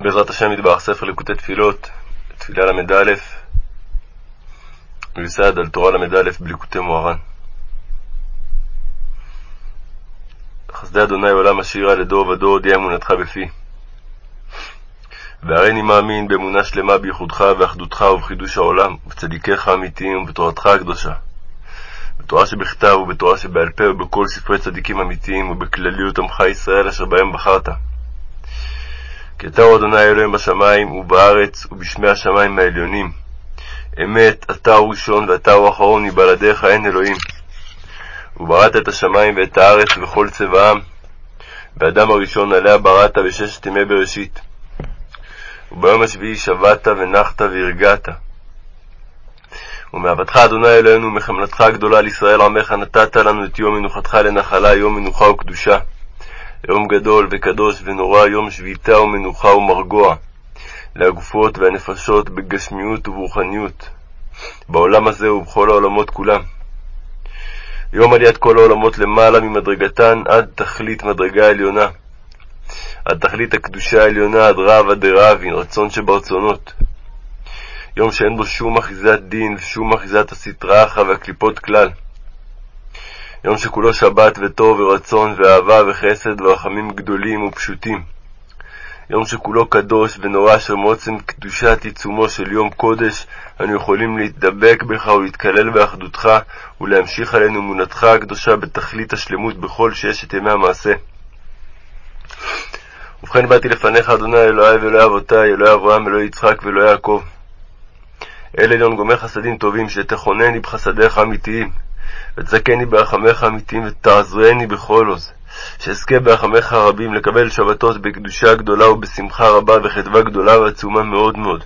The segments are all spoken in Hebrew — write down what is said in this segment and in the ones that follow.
בעזרת השם יתברך ספר ליקוטי תפילות, תפילה ל"א, מיוסד על תורה ל"א בליקוטי מוהר"ן. חסדי אדוני עולם השירה לדור ודור הודיע אמונתך בפי. והריני מאמין באמונה שלמה בייחודך ואחדותך ובחידוש העולם, ובצדיקיך האמיתיים ובתורתך הקדושה. בתורה שבכתב ובתורה שבעל פה ובכל ספרי צדיקים אמיתיים ובכלליות עמך ישראל אשר בהם בחרת. כי אתה הוא אדוני אלוהים בשמיים ובארץ ובשמי השמיים העליונים. אמת, אתה הוא ראשון ואתה הוא אחרון, מבלעדיך אין אלוהים. ובראת את השמיים ואת הארץ וכל צבעם, באדם הראשון עליה בראת בששת ימי בראשית. וביום השביעי שבעת ונחת והרגעת. ומאהבתך אדוני אלוהינו ומחמלתך הגדולה על ישראל עמך נתת לנו את יום מנוחתך לנחלה, יום מנוחה וקדושה. יום גדול וקדוש ונורא, יום שביתה ומנוחה ומרגוע, להגופות והנפשות בגשמיות וברוחניות, בעולם הזה ובכל העולמות כולם. יום עליית כל העולמות למעלה ממדרגתן עד תכלית מדרגה עליונה, עד תכלית הקדושה העליונה עד רב עד דרבי, רצון שברצונות. יום שאין בו שום אחיזת דין ושום אחיזת הסטרא אחרא והקליפות כלל. יום שכולו שבת וטוב ורצון ואהבה וחסד ורחמים גדולים ופשוטים. יום שכולו קדוש ונורא אשר מעוצם קדושת עיצומו של יום קודש אנו יכולים להתדבק בך ולהתקלל באחדותך ולהמשיך עלינו אמונתך הקדושה בתכלית השלמות בכל ששת ימי המעשה. ובכן באתי לפניך, אדוני אלוהי ואלוהי אבותי, אלוהי אברהם, אלוהי יצחק ואלוהי יעקב. אל עליון גומר חסדים טובים, שתכונני בחסדיך אמיתיים, ותזכני ברחמיך אמיתיים, ותעזרני בכל עוז, שאזכה ברחמיך הרבים לקבל שבתות בקדושה גדולה ובשמחה רבה וחדווה גדולה ועצומה מאוד מאוד.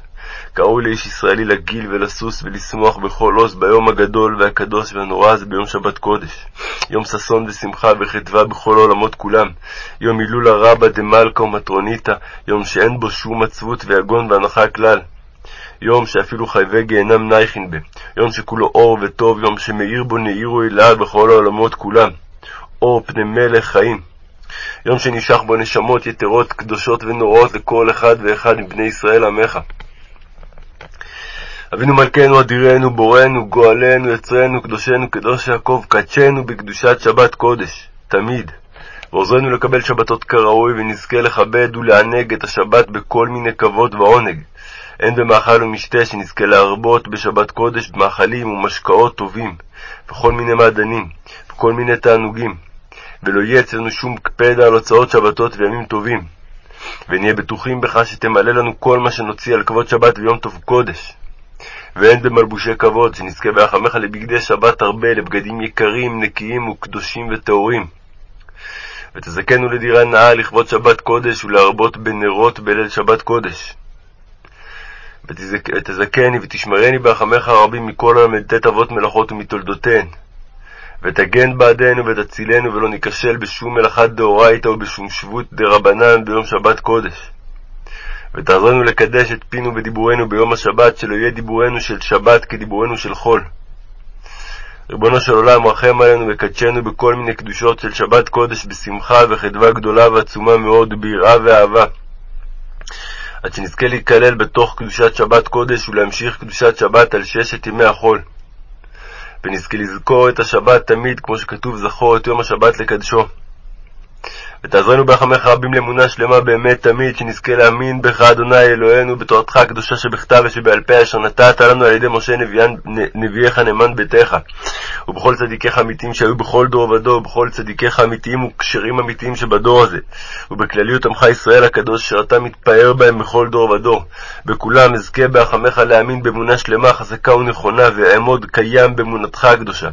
קראו לאיש ישראלי לגיל ולסוס ולשמוח בכל עוז ביום הגדול והקדוש והנורא הזה ביום שבת קודש. יום ששון ושמחה וחדווה בכל העולמות כולם. יום הילולה רבה דמלכה ומטרוניתא, יום שאין בו שום עצבות ויגון והנחה כלל. יום שאפילו חייבי גיהנם נייכין בה, יום שכולו אור וטוב, יום שמאיר בו נאירו אליו בכל העולמות כולם, אור פני מלך חיים. יום שנשאח בו נשמות יתרות, קדושות ונוראות לכל אחד ואחד מבני ישראל עמך. אבינו מלכנו, אדירנו, בוראנו, גואלנו, יצרנו, קדושנו, קדוש יעקב, קדשנו בקדושת שבת קודש, תמיד. ועוזרנו לקבל שבתות כראוי, ונזכה לכבד ולענג את השבת בכל מיני כבוד ועונג. הן במאכל ומשתה, שנזכה להרבות בשבת קודש במאכלים ומשקאות טובים, וכל מיני מעדנים, וכל מיני תענוגים, ולא יהיה אצלנו שום קפדה על הוצאות שבתות וימים טובים. ונהיה בטוחים בך שתמלא לנו כל מה שנוציא על כבוד שבת ויום טוב קודש. והן במלבושי כבוד, שנזכה ברחמך לבגדי שבת הרבה, לבגדים יקרים, נקיים וקדושים וטהורים. ותזכנו לדירה נאה לכבוד שבת קודש, ולהרבות בנרות בליל שבת קודש. ותזכני ותשמרני ברחמך הרבים מכל הל"ט אבות מלאכות ומתולדותיהן. ותגן בעדנו ותצילנו ולא ניכשל בשום מלאכת דאורייתא ובשום שבות דרבנן ביום שבת קודש. ותעזרנו לקדש את פינו בדיבורנו ביום השבת, שלא יהיה דיבורנו של שבת כדיבורנו של חול. ריבונו של עולם, רחם עלינו וקדשנו בכל מיני קדושות של שבת קודש בשמחה וחדווה גדולה ועצומה מאוד, ביראה ואהבה. עד שנזכה להיכלל בתוך קדושת שבת קודש ולהמשיך קדושת שבת על ששת ימי החול. ונזכה לזכור את השבת תמיד, כמו שכתוב, זכור את יום השבת לקדשו. ותעזרנו ברחמך רבים לאמונה שלמה באמת תמיד, שנזכה להאמין בך, אדוני אלוהינו, בתורתך הקדושה שבכתב ושבעל פה, אשר נתת לנו על ידי משה נביאן, נביאך נאמן ביתך, ובכל צדיקיך אמיתיים שהיו בכל דור ודור, ובכל צדיקיך אמיתיים וכשרים אמיתיים שבדור הזה, ובכלליות עמך ישראל הקדוש, אשר אתה מתפאר בהם בכל דור ודור. בכולם אזכה ברחמך להאמין באמונה שלמה, חזקה ונכונה, ואעמוד קיים באמונתך הקדושה,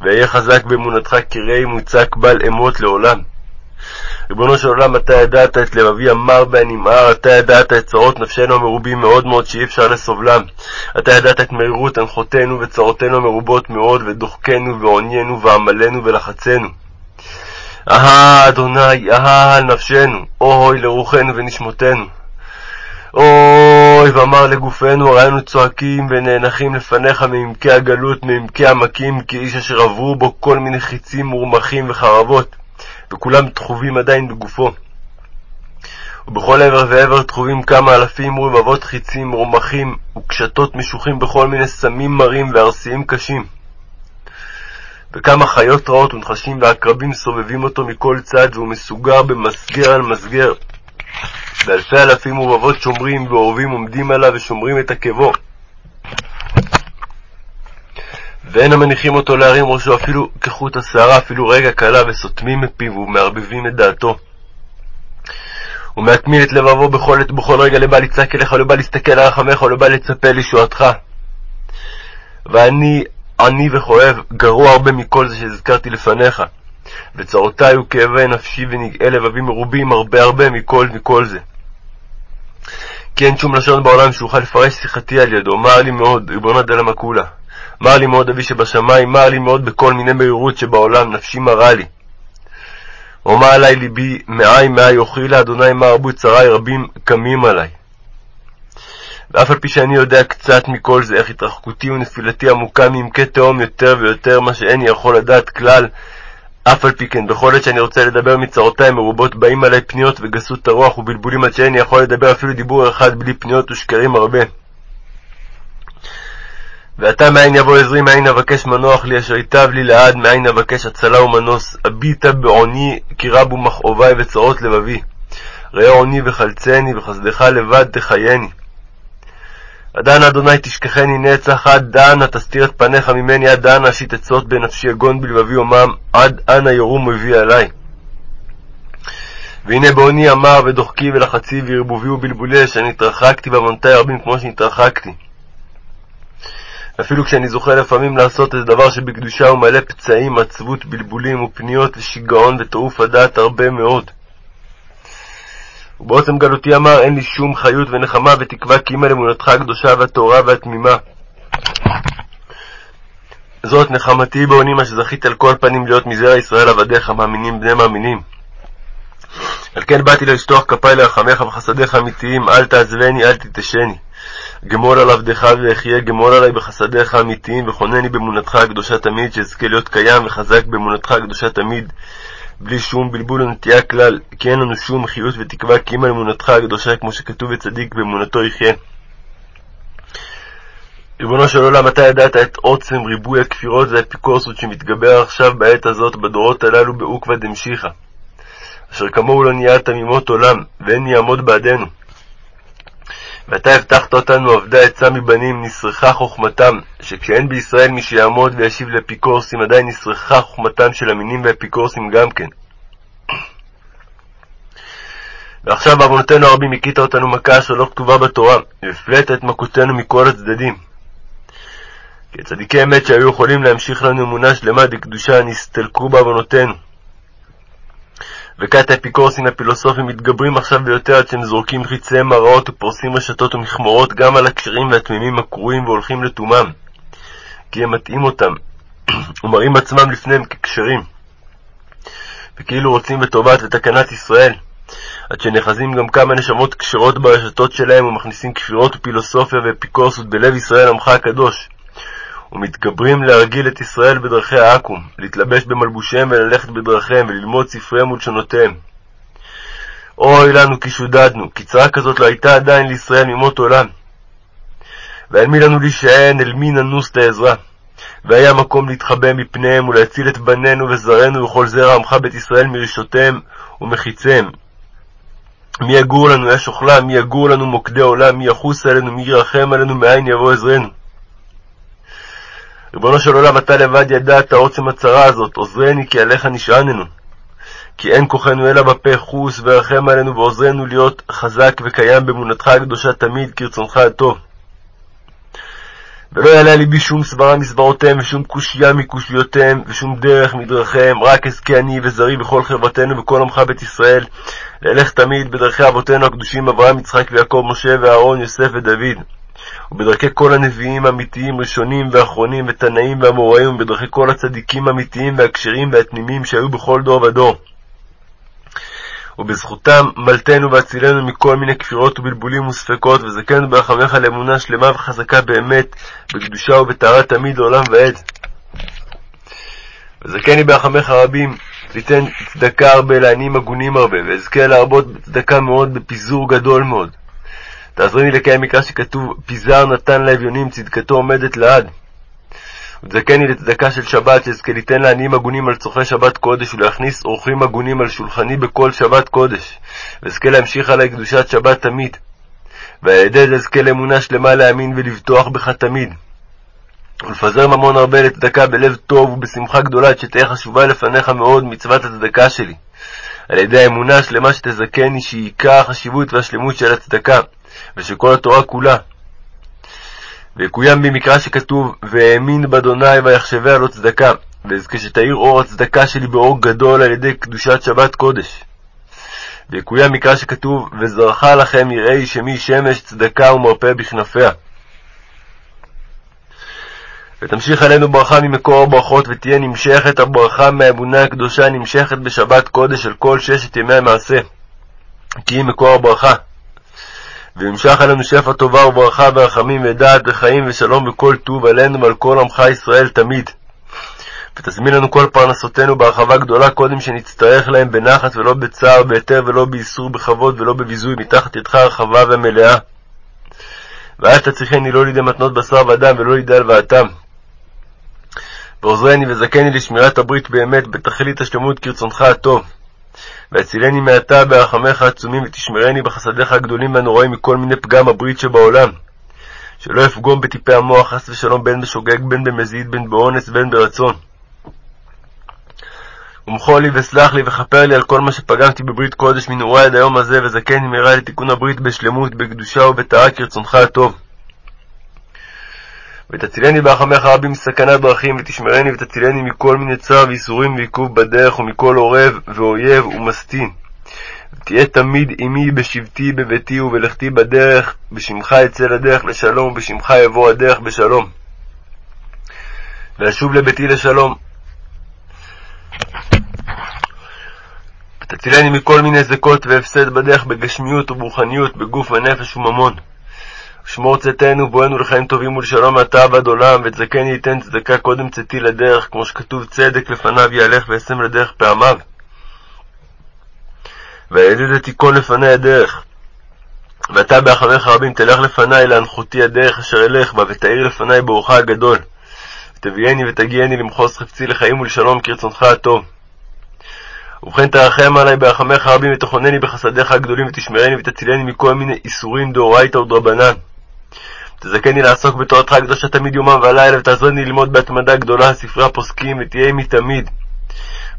ואהיה חזק באמונתך כראי מוצק בל אמות לעולם. ריבונו של עולם, אתה ידעת את לבבי המר והנמהר, אתה ידעת את צרות נפשנו המרובים מאוד מאוד שאי אפשר לסובלם. אתה ידעת את מהירות הנחותינו וצרותינו המרובות מאוד, ודוחקנו ועוניינו ועמלנו ולחצנו. אהה, אדוני, אהה על נפשנו, אוי לרוחנו ונשמותינו. אוי, ואמר לגופנו, הרי אנו צועקים ונאנחים לפניך מעמקי הגלות, מעמקי עמקים, כאיש אשר עברו בו כל מיני חיצים מורמכים וחרבות. וכולם דחובים עדיין בגופו. ובכל עבר ועבר טחובים כמה אלפים ורבבות חיצים, רומחים וקשתות משוחים בכל מיני סמים מרים וארסיים קשים. וכמה חיות רעות ונחשים ועקרבים סובבים אותו מכל צד, והוא מסוגר במסגר על מסגר. ואלפי אלפים ורבבות שומרים ואורבים עומדים עליו ושומרים את עקבו. ואין המניחים אותו להרים ראשו אפילו כחוט השערה, אפילו רגע קלה, וסותמים מפיו ומערבבים את דעתו. ומאטמים את לבבו בכל עת ובכל רגע לבא לצעק אליך, ולבא להסתכל על רחמך, ולבא לצפה לישועתך. ואני עני וכואב, גרוע הרבה מכל זה שהזכרתי לפניך. וצרותיי וכאבי נפשי ונגעי לבבי מרובים הרבה הרבה מכל מכל זה. כי אין שום לשון בעולם שאוכל לפרש שיחתי על ידו. מר לי מאוד, ריבונו כולה. מר לי מאוד אבי שבשמיים, מר לי מאוד בכל מיני מהירות שבעולם, נפשי מרה לי. ומה עלי ליבי, מאי מאי אוכילה, אדוני מה רבו צרי רבים קמים עלי. ואף על פי שאני יודע קצת מכל זה, איך התרחקותי ונפילתי עמוקה מעמקי תהום יותר ויותר, מה שאיני יכול לדעת כלל, אף על פי כן, בכל עת שאני רוצה לדבר מצרותיי מרובות, באים עלי פניות וגסות הרוח ובלבולים עד שאיני יכול לדבר אפילו דיבור אחד בלי פניות ושקרים הרבה. ועתה מאין יבוא עזרי, מאין אבקש מנוח לי, אשר ייטב לי לעד, מאין אבקש הצלה ומנוס. הביטה בעוני, כי רבו מכאובי וצרות לבבי. ראה עוני וחלצני, וחסדך לבד תחייני. עדנה אדוני תשכחני נצח, עד דנה תסתיר את פניך ממני, עד דנה אשית עצות בנפשי יגון בלבבי אומם, עד אנה ירום מביא עלי. והנה בעוני אמר ודוחקי ולחצי וערבובי ובלבולי, שאני התרחקתי בעוונותי רבים כמו שהתרחקתי. אפילו כשאני זוכה לפעמים לעשות איזה דבר שבקדושה הוא מלא פצעים, עצבות, בלבולים ופניות ושיגעון וטירוף הדעת הרבה מאוד. ובעוצם גלותי אמר, אין לי שום חיות ונחמה ותקווה כי אם על אמונתך הקדושה והטהורה והתמימה. זאת נחמתי בעונים מה שזכיתי על כל פנים להיות מזרע ישראל עבדיך, מאמינים בני מאמינים. על כן באתי לשטוח כפיי לרחמך וחסדיך אמיתיים, אל תעזבני, אל תתשני. גמול על עבדך ואחיה, גמול עלי בחסדיך האמיתיים, וכונני באמונתך הקדושה תמיד, שאזכה להיות קיים וחזק באמונתך הקדושה תמיד, בלי שום בלבול ונטייה כלל, כי אין לנו שום חיות ותקווה, כי אם על אמונתך הקדושה, כמו שכתוב וצדיק באמונתו יחיה. ריבונו של עולם, אתה ידעת את עוצם ריבוי הכפירות והאפיקורסות שמתגבר עכשיו בעת הזאת בדורות הללו בעוקבא דמשיחא, אשר כמוהו לא נהיה תמימות עולם, ואין יעמוד בעדנו. ואתה הבטחת אותנו עבדי עצה מבנים, נסרחה חוכמתם, שכשאין בישראל מי שיעמוד וישיב לאפיקורסים, עדיין נסרחה חוכמתם של המינים ואפיקורסים גם כן. ועכשיו בעוונותינו הרבים הכית אותנו מכה אשר לא כתובה בתורה, והפלאת את מכותנו מכל הצדדים. כי צדיקי אמת שהיו יכולים להמשיך לנו אמונה שלמה דקדושה נסתלקו בעוונותינו. וכת האפיקורסים הפילוסופים מתגברים עכשיו ביותר עד שהם זורקים חיציהם הרעות ופורסים רשתות ומכמורות גם על הכשרים והתמימים הקרועים והולכים לטומאם, כי הם מטעים אותם, ומראים עצמם לפניהם ככשרים, וכאילו רוצים בטובת ותקנת ישראל, עד שנאחזים גם כמה נשמות כשרות ברשתות שלהם ומכניסים כפירות ופילוסופיה ואפיקורסות בלב ישראל עמך הקדוש, ומתגברים להרגיל את ישראל בדרכי העכו"ם, להתלבש במלבושיהם וללכת בדרכיהם, וללמוד ספריהם ולשונותיהם. אוי לנו כי שודדנו, כי צרה כזאת לא הייתה עדיין לישראל ממות עולם. ואל מי לנו להישען, אל מי ננוס לעזרה. והיה מקום להתחבא מפניהם ולהציל את בנינו וזרענו וכל זרע עמך בית ישראל מרשותיהם ומחיציהם. מי יגור לנו אש אוכלה, מי יגור לנו מוקדי עולם, מי יחוס עלינו, מי ירחם עלינו, מאין יבוא עזרנו. ריבונו של עולם, אתה לבד ידעת עוצם הצרה הזאת, עוזרני כי עליך נשעננו. כי אין כוחנו אלא בפה, חוס ורחם עלינו ועוזרנו להיות חזק וקיים באמונתך הקדושה תמיד, כרצונך הטוב. ולא יעלה על ליבי שום סברה מסברותיהם, ושום קושייה מקושיותיהם, ושום דרך מדרכיהם, רק אזכה אני וזרי בכל חברתנו וכל עמך בית ישראל, ללך תמיד בדרכי אבותינו הקדושים אברהם, יצחק ויעקב, משה ואהרון, יוסף ודוד. ובדרכי כל הנביאים האמיתיים, ראשונים ואחרונים, ותנאים ואמוראים, ובדרכי כל הצדיקים האמיתיים והכשרים והתמימים שהיו בכל דור ודור. ובזכותם מלטנו והצילנו מכל מיני כפירות ובלבולים וספקות, וזכנו ברחמך לאמונה שלמה וחזקה באמת, בקדושה ובטהרה תמיד לעולם ועד. וזכני ברחמך רבים, ליתן צדקה הרבה לעניים הגונים הרבה, ואזכה להרבות בצדקה מאוד בפיזור גדול מאוד. תעזרי לי לקיים מקרא שכתוב, פיזר נתן לאביונים, צדקתו עומדת לעד. ותזכני לצדקה של שבת, שאזכה ליתן לעניים הגונים על צורכי שבת קודש, ולהכניס אורחים הגונים על שולחני בכל שבת קודש, ואזכה להמשיך עלי קדושת שבת תמיד. ועל ידי זה אזכה לאמונה שלמה להאמין ולבטוח בך תמיד. ולפזר ממון הרבה לצדקה בלב טוב ובשמחה גדולה, עד שתהא חשובה לפניך מאוד מצוות הצדקה שלי. על ידי האמונה השלמה שתזכני, שהיא עיקר החשיבות והשלמות של הצדקה, ושל התורה כולה. ויקוים בי מקרא שכתוב, והאמין באדוני ויחשביה לו צדקה, ואזכה שתאיר אור הצדקה שלי באור גדול על ידי קדושת שבת קודש. ויקוים מקרא שכתוב, וזרחה לכם יראי שמי שמש צדקה ומרפא בכנפיה. ותמשיך עלינו ברכה ממקור הברכות, ותהיה נמשכת הברכה מהאמונה הקדושה נמשכת בשבת קודש של כל ששת ימי המעשה. כי היא מקור הברכה. וימשך עלינו שפע טובה וברכה ורחמים ודעת וחיים ושלום וכל טוב עלינו ועל כל עמך ישראל תמיד. ותזמין לנו כל פרנסותינו בהרחבה גדולה קודם שנצטרך להם בנחת ולא בצער, בהיתר ולא באיסור, בכבוד ולא בביזוי, מתחת ידך הרחבה והמלאה. ואל תצריכני לא לידי מתנות בשר ודם ולא לידי הלוואתם. ועוזרני וזכני לשמירת הברית באמת, בתכלית השלמות כרצונך הטוב. והצילני מעתה ברחמיך העצומים, ותשמרני בחסדיך הגדולים והנוראים מכל מיני פגם הברית שבעולם. שלא אפגום בטיפי המוח, חס ושלום, בין בשוגג, בין במזיד, בין באונס, בין ברצון. ומחול לי וסלח לי וכפר לי על כל מה שפגמתי בברית קודש מנעורי עד היום הזה, וזכני מהרה לתיקון הברית בשלמות, בקדושה ובטהרה כרצונך הטוב. ותצילני ברחמך רבים מסכנת דרכים, ותשמרני ותצילני מכל מיני צער ואיסורים ועיכוב בדרך, ומכל עורב ואויב ומסטין. ותהיה תמיד עמי בשבתי בביתי ובלכתי בדרך, בשמך אצא לדרך לשלום, ובשמך יבוא הדרך בשלום. ואשוב לביתי לשלום. ותצילני מכל מיני זכות והפסד בדרך, בגשמיות וברוחניות, בגוף ונפש וממון. שמור צאתנו בואנו לחיים טובים ולשלום מעתה ועד עולם, ותזכני ייתן צדקה קודם צאתי לדרך, כמו שכתוב צדק לפניו יהלך וישם לדרך פעמיו. והילד תיכון לפני הדרך. ואתה בהחמך רבים תלך לפני להנחותי הדרך אשר אלך בה, ותאיר לפני באורך הגדול. ותביאני ותגיעני למחוז חפצי לחיים ולשלום כרצונך הטוב. ובכן תרחם עלי ברחמך רבים, ותכונני בחסדיך הגדולים, ותשמרני ותצילני מכל מיני איסורים דאורייתא ודרבנן. תזכני לעסוק בתורתך הקדושה תמיד יומם ולילה, ותעזרני ללמוד בהתמדה גדולה ספרי הפוסקים, ותהיה עמי תמיד.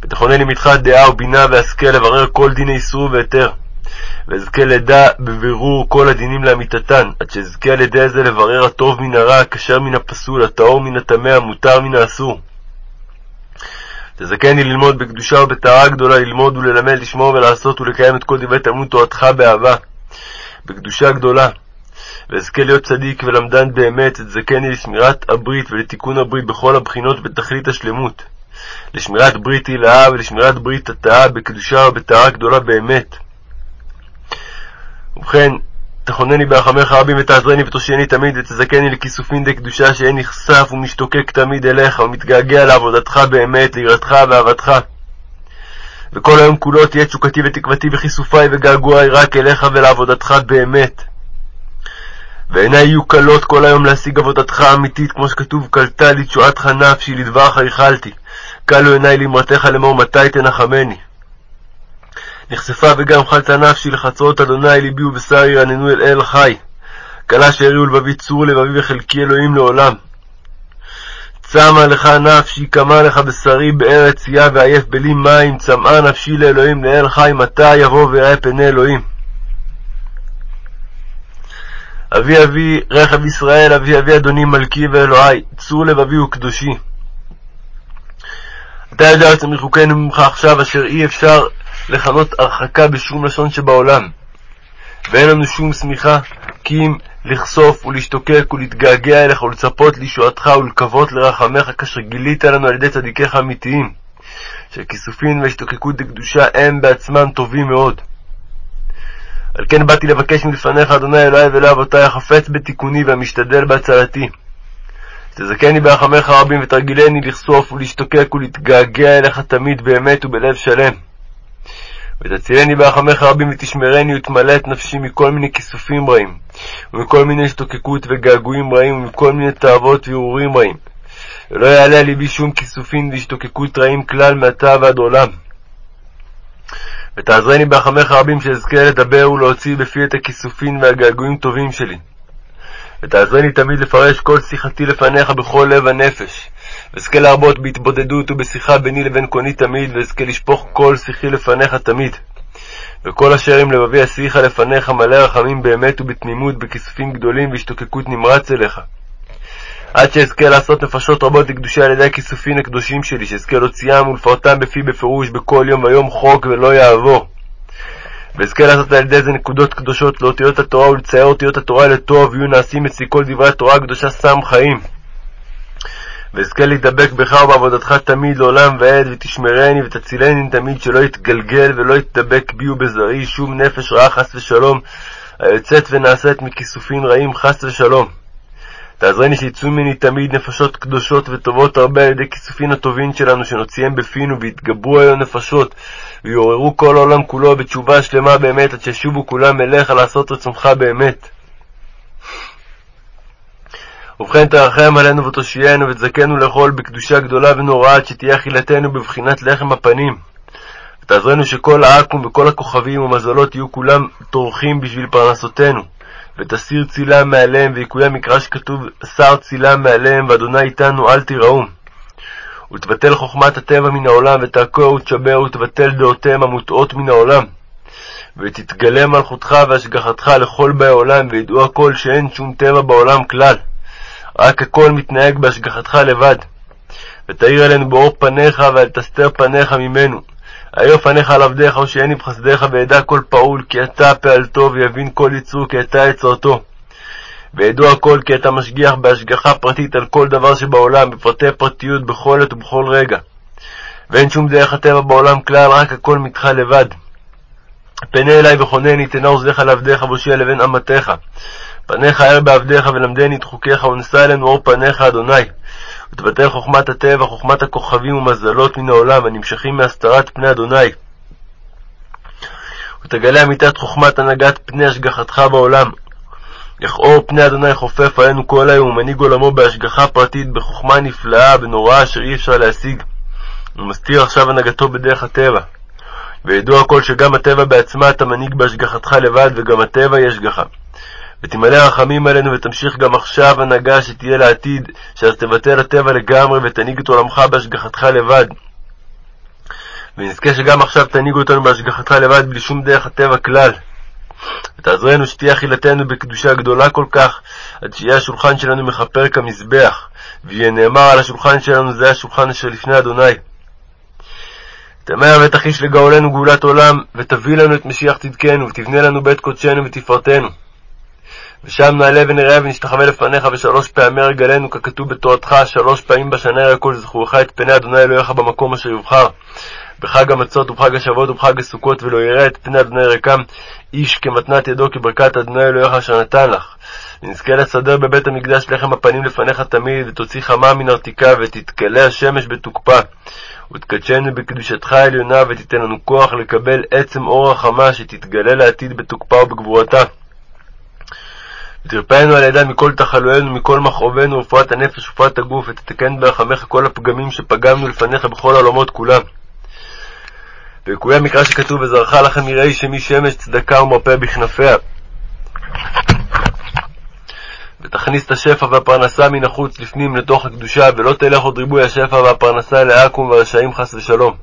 ותכונני מתך דעה ובינה והשכל לברר כל דיני איסור והיתר. ואזכה לדע בבירור כל הדינים לאמיתתן, עד שאזכה על ידי זה לברר הטוב מן הרע, הכשר מן הפסול, הטהור מן הטמא, המותר מן האסור. תזכני ללמוד בקדושה ובטהרה גדולה, ללמוד וללמד, לשמור ולעשות ולקיים את כל דברי תלמוד תורתך באהבה, בקדושה גדולה. ואזכה להיות צדיק ולמדן באמת, תזכני לשמירת הברית ולתיקון הברית בכל הבחינות בתכלית השלמות. לשמירת ברית הילאה ולשמירת ברית התאה בקדושה ובטהרה גדולה באמת. ובכן, תכונני ברחמך רבים ותעזרני ותושייני תמיד ותזכני לכיסופין די קדושה שאין נחשף ומשתוקק תמיד אליך ומתגעגע לעבודתך באמת, ליראתך ואהבתך. וכל היום כולו תהיה תשוקתי ותקוותי וכיסופיי וגעגועי רק אליך ולעבודתך באמת. ועיניי יהיו כלות כל היום להשיג עבודתך האמיתית, כמו שכתוב, קלטה לי תשועתך נפשי, לדברך ייחלתי. כלו עיניי לאמרתך לאמור מתי תנחמני. נחשפה וגם חלצה נפשי לחצרות אדוני ליבי ובשר ירננו אל אל חי. כלה שהריעו לבבי צור לבבי וחלקי אלוהים לעולם. צמה לך נפשי, קמה לך בשרי בארץ צייה ועייף בלי מים, צמאה נפשי לאלוהים לאל חי, מתי יבוא ויראה פני אלוהים. אבי אבי רכב ישראל, אבי אבי אדוני מלכי ואלוהי, צור לבבי וקדושי. אתה יודע יוצא מחוקנו ממך עכשיו, אשר אי אפשר לכנות הרחקה בשום לשון שבעולם. ואין לנו שום שמיכה, כי אם לחשוף ולהשתוקק ולהתגעגע אליך ולצפות לישועתך ולקוות לרחמך, כאשר גילית לנו על ידי צדיקיך האמיתיים, שהכיסופין וההשתוקקות לקדושה הם בעצמם טובים מאוד. על כן באתי לבקש מלפניך, אדוני אלוהי ואלוהי אבותי, החפץ בתיקוני והמשתדל בהצלתי. ותזכני ברחמך הרבים, ותרגילני לכסוף ולהשתוקק ולהתגעגע אליך תמיד באמת ובלב שלם. ותצילני ברחמך הרבים, ותשמרני ותמלא את נפשי מכל מיני כיסופים רעים, ומכל מיני השתוקקות וגעגועים רעים, ומכל מיני תאוות וערעורים רעים. ולא יעלה על ליבי שום כיסופים והשתוקקות רעים כלל מעתה ועד עולם. ותעזרני ברחמך הרבים שאזכה לדבר ולהוציא בפי את הכיסופים והגעגועים טובים שלי. ותעזרני תמיד לפרש כל שיחתי לפניך בכל לב הנפש, ואזכה להרבות בהתבודדות ובשיחה ביני לבין קוני תמיד, ואזכה לשפוך כל שיחי לפניך תמיד. וכל אשר עם לבבי אשיחה לפניך מלא רחמים באמת ובתמימות, בכיסופים גדולים והשתוקקות נמרץ אליך. עד שאזכה לעשות נפשות רבות לקדושה על ידי הכיסופים הקדושים שלי, שאזכה להוציאם ולפרטם בפי בפירוש בכל יום ויום חוק ולא יעבור. ואזכה לעשות על ידי זה נקודות קדושות לאותיות התורה ולצייר אותיות התורה לטוב, ויהיו נעשים אצלי כל דברי התורה הקדושה סם חיים. ואזכה להידבק בך ובעבודתך תמיד לעולם ועד, ותשמרני ותצילני תמיד שלא יתגלגל ולא יתדבק בי ובזרעי שום נפש רעה חס ושלום, היוצאת ונעשית מכיסופין רעים חס ושלום. תעזרני שיצאו ממני תמיד נפשות קדושות וטובות הרבה על ידי כיסופין הטובין שלנו, שנוציאם בפינו, ויתגברו היום נפשות, ויעוררו כל העולם כולו בתשובה שלמה באמת, עד שישובו כולם אליך לעשות רצונך באמת. ובכן תרחם עלינו ותושיינו, ותזכנו לאכול בקדושה גדולה ונוראה, עד שתהיה אכילתנו בבחינת לחם הפנים. ותעזרנו שכל העכו"ם וכל הכוכבים ומזלות יהיו כולם טורחים בשביל פרנסותינו. ותסיר צילם מעליהם, ויקוים מקרא שכתוב, סר צילם מעליהם, ואדוני איתנו אל תיראום. ותבטל חוכמת הטבע מן העולם, ותעקוע ותשבר, ותבטל דעותיהם המוטעות מן העולם. ותתגלה מלכותך והשגחתך לכל באי עולם, וידעו הכל שאין שום טבע בעולם כלל. רק הכל מתנהג בהשגחתך לבד. ותאיר עלינו באור פניך, ואל תסתר פניך ממנו. היו פניך על עבדיך, הושיעני בחסדיך, וידע כל פעול, כי אתה פעלתו, ויבין כל יצור, כי אתה יצרתו. וידעו הכל, כי אתה משגיח בהשגחה פרטית על כל דבר שבעולם, בפרטי פרטיות, בכל עת ובכל רגע. ואין שום דרך הטבע בעולם כלל, רק הכל מתך לבד. פנה אלי וכונני, תנה עוזיך לעבדיך, והושיע לבין אמתיך. פניך אר בעבדיך, ולמדני את חוקיך, ונשא אלינו אור פניך, אדוני. ותבטל חוכמת הטבע, חוכמת הכוכבים ומזלות מן העולם, הנמשכים מהסתרת פני אדוני. ותגלה אמיתת חוכמת הנהגת פני השגחתך בעולם. יכאור פני אדוני חופף עלינו כל היום, ומנהיג עולמו בהשגחה פרטית, בחוכמה נפלאה ונוראה אשר אי אפשר להשיג. ומסתיר עכשיו הנהגתו בדרך הטבע. וידוע הכל שגם הטבע בעצמה אתה מנהיג בהשגחתך לבד, וגם הטבע היא השגחה. ותמלא רחמים עלינו, ותמשיך גם עכשיו הנהגה שתהיה לעתיד, שאז תבטל הטבע לגמרי, ותנהיג את עולמך בהשגחתך לבד. ונזכה שגם עכשיו תנהיג אותנו בהשגחתך לבד, בלי שום דרך הטבע כלל. ותעזרנו שתהיה אכילתנו בקדושה גדולה כל כך, עד שיהיה השולחן שלנו מכפר כמזבח, ויהיה נאמר על השולחן שלנו, זה השולחן אשר לפני אדוני. תמר ותחיש לגאולנו גאולת עולם, ותביא לנו את משיח צדקנו, ותבנה לנו בית קודשנו ותפארתנו. ושם נעלה ונראה ונשתחווה לפניך, ושלוש פעמי רגלינו, ככתוב בתורתך, שלוש פעמים בשנה יראה כל זכורך את פני אדוני אלוהיך במקום אשר יבחר. בחג המצות ובחג השבועות ובחג הסוכות, ולא יראה את פני אדוני ריקם, איש כמתנת ידו כברכת אדוני אלוהיך אשר נתן לך. ונזכה לסדר בבית המקדש לחם הפנים לפניך תמיד, ותוציא חמה מן ארתיקה, ותתכלה השמש בתוקפה. ותקדשנו בקדושתך העליונה, ותיתן לנו כוח לקבל עצם אור החמה, שתתגלה לעתיד בתוקפה ובגבורתה. ותרפאנו על ידה מכל תחלואינו, מכל מכאובינו, ורפואת הנפש ורפואת הגוף, ותתקן ברחמך כל הפגמים שפגמנו לפניך בכל העולמות כולם. ויקוים מקרא שכתוב, וזרחה לכם יראי שמי שמש צדקה ומרפא בכנפיה. ותכניס את השפע והפרנסה מן החוץ לפנים לתוך הקדושה, ולא תלך עוד ריבוי השפע והפרנסה לעכו"ם ורשעים חס ושלום.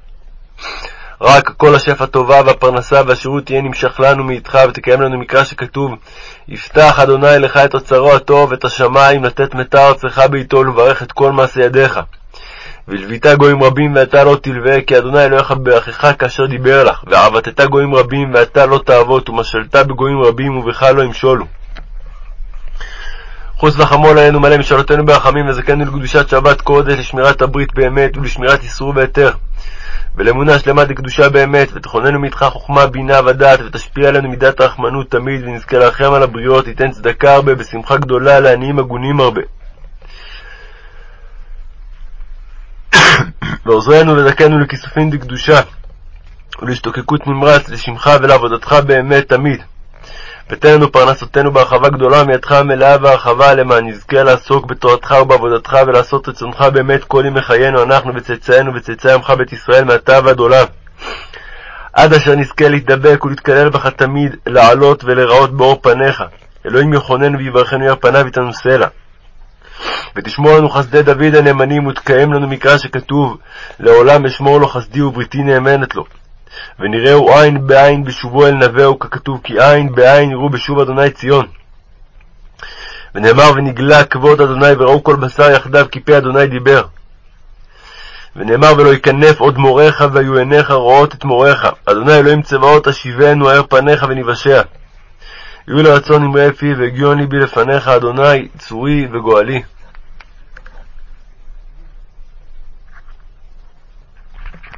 רק כל השפע טובה והפרנסה והשירות תהיה נמשך לנו מאיתך, ותקיים לנו מקרא שכתוב, יפתח אדוני לך את אוצרו הטוב, את השמיים, לתת מטר ארצך בעתו, ולברך את כל מעשה ידיך. ולווית גויים רבים ואתה לא תלווה, כי אדוני אלוהיך ברכך כאשר דיבר לך, ועבדתת גויים רבים ואתה לא תעבוד, ומשלת בגויים רבים ובך לא ימשולו. חוץ וחמול עלינו מלא משאלותינו ברחמים, וזכנו לקדושת שבת קודש, לשמירת הברית באמת, ולשמירת איסור והיתר. ולאמונה שלמה דקדושה באמת, ותכוננו מאיתך חוכמה, בינה ודעת, ותשפיע עלינו מידת רחמנות תמיד, ונזכה להרחם על הבריות, תיתן צדקה הרבה, בשמחה גדולה, לעניים הגונים הרבה. ועוזרנו ודכנו לכיסופים דקדושה, ולהשתוקקות נמרץ לשמך ולעבודתך באמת תמיד. ותן לנו פרנסותינו בהרחבה גדולה מידך המלאה והרחבה, למען נזכה לעסוק בתורתך ובעבודתך ולעשות רצונך באמת כל ימי חיינו, אנחנו וצאצאינו וצאצאי עמך בית ישראל מעתה ועד עולם. עד אשר נזכה להתדבק ולהתקלל בך תמיד, לעלות ולראות באור פניך. אלוהים יחונן ויברכנו יר פניו איתנו סלע. ותשמור לנו חסדי דוד הנאמנים, ותקיים לנו מקרא שכתוב, לעולם אשמור לו חסדי ובריתי נאמנת לו. ונראהו עין בעין בשובו אל נביאו, ככתוב כי עין בעין יראו בשוב אדוני ציון. ונאמר ונגלה כבוד אדוני וראו כל בשר יחדיו כי פה אדוני דיבר. ונאמר ולא יקנף עוד מוריך והיו עיניך רואות את מוריך. אדוני אלוהים צבאות השיבנו האר פניך ונבשע. יהיו לרצון אמרי פי והגיון ליבי לפניך אדוני צורי וגואלי.